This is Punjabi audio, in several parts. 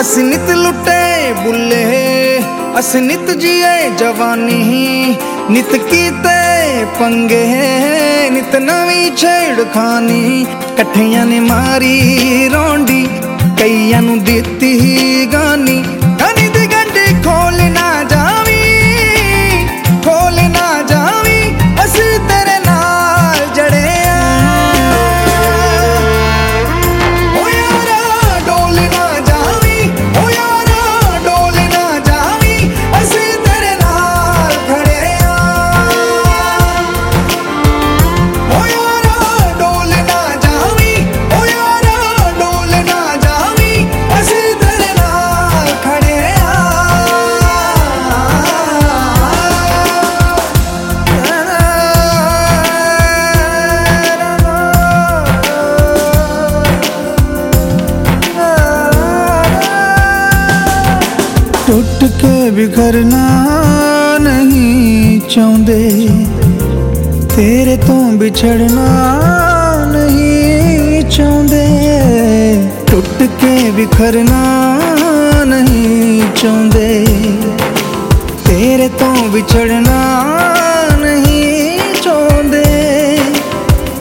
ਅਸੀਂ ਨਿਤ ਲੁੱਟੇ ਬੁੱਲੇ ਅਸੀਂ ਨਿਤ ਜੀਏ ਜਵਾਨੀ। ਨਿਤ ਕੀਤੇ ਪੰਗੇ, ਨਿਤ ਨਵੀਂ ਛੇੜ ਖਾਨੀ। ਇਕੱਠਿਆਂ ਨੇ ਮਾਰੀ ਰੌਂਡੀ, ਕਈਆਂ ਨੂੰ ਦਿੱਤੀ ਗਾਨੀ ਟੁੱਟ ਕੇ ਵਿਖਰਨਾ ਨਹੀਂ ਚਾਹੁੰਦੇ। ਤੇਰੇ ਤੋਂ ਵਿਛੜਨਾ ਨਹੀਂ ਚਾਹੁੰਦੇ। ਟੁੱਟ ਕੇ ਵਿਖਰਨਾ ਨਹੀਂ ਚਾਹੁੰਦੇ। ਤੇਰੇ ਤੋਂ ਵਿਛੜਨਾ ਨਹੀਂ ਚਾਹੁੰਦੇ।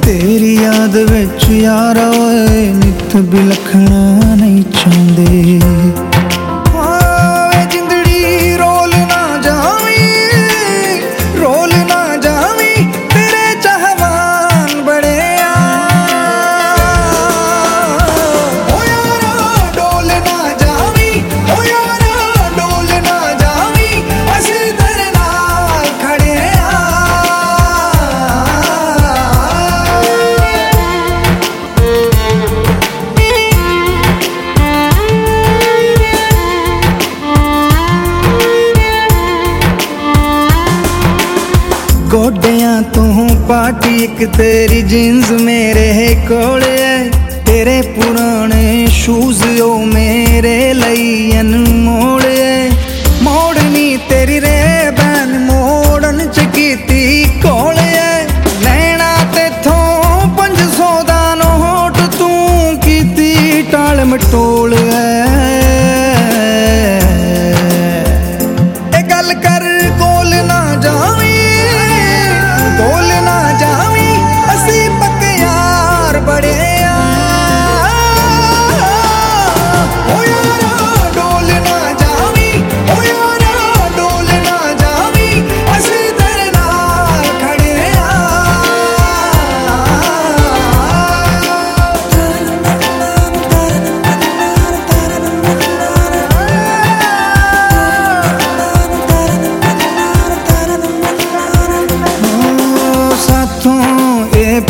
ਤੇਰੀ ਯਾਦ ਵਿੱਚ ਯਾਰ ਓਏ, ਨਿਤ ਬਿਲਖਣਾ ਨਹੀਂ ਚਾਹੁੰਦੇ। ਪਾਰਟੀ ਇੱਕ ਤੇਰੀ ਜੀਨਸ ਮੇਰੇ ਕੋਲ ਐ। ਤੇਰੇ ਪੁਰਾਣੇ ਸ਼ੂਜ਼ ਉਹ ਮੇਰੇ ਲਈ ਅਨਮੋਲ ਐ। ਮੋੜਨੀ ਤੇਰੀ ਰੇਬਨ ਮੋੜਨ ਚ ਕੀਤੀ ਕੋਲ ਐ। ਲੈਣਾ ਤੇਥੋਂ 500 ਦਾ ਨੋਟ ਤੂੰ ਕੀਤੀ ਟਾਲ ਮਟੋਲ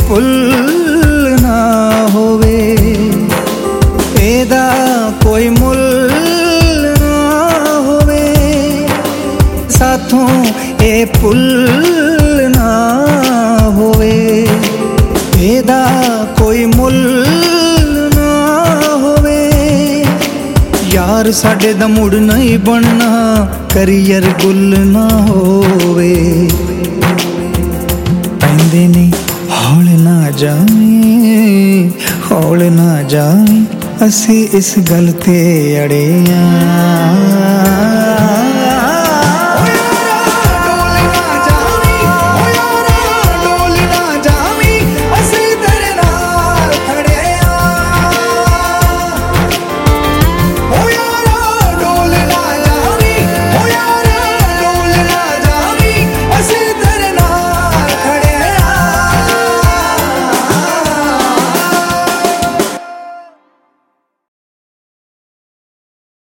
ਭੁੱਲ ਨਾ ਹੋਵੇ। ਇਹਦਾ ਕੋਈ ਮੁੱਲ ਨਾ ਹੋਵੇ। ਸਾਥੋਂ ਇਹ ਭੁੱਲ ਨਾ ਹੋਵੇ। ਇਹਦਾ ਕੋਈ ਮੁੱਲ ਨਾ ਹੋਵੇ। ਯਾਰ ਸਾਡੇ ਦਾ ਮੁੜ ਨਹੀਂ ਬਣਨਾ। ਕਰੀਅਰ ਗੁੱਲ ਨਾ ਹੋਵੇ। ਪੈਂਦੇ ਨੇ ਹੌਲ ਨਾ ਜਾਵੀਂ ਹੌਲ ਨਾ ਜਾਵੀਂ ਅਸੀਂ ਇਸ ਗੱਲ ਤੇ ਅੜੇ ਆਂ।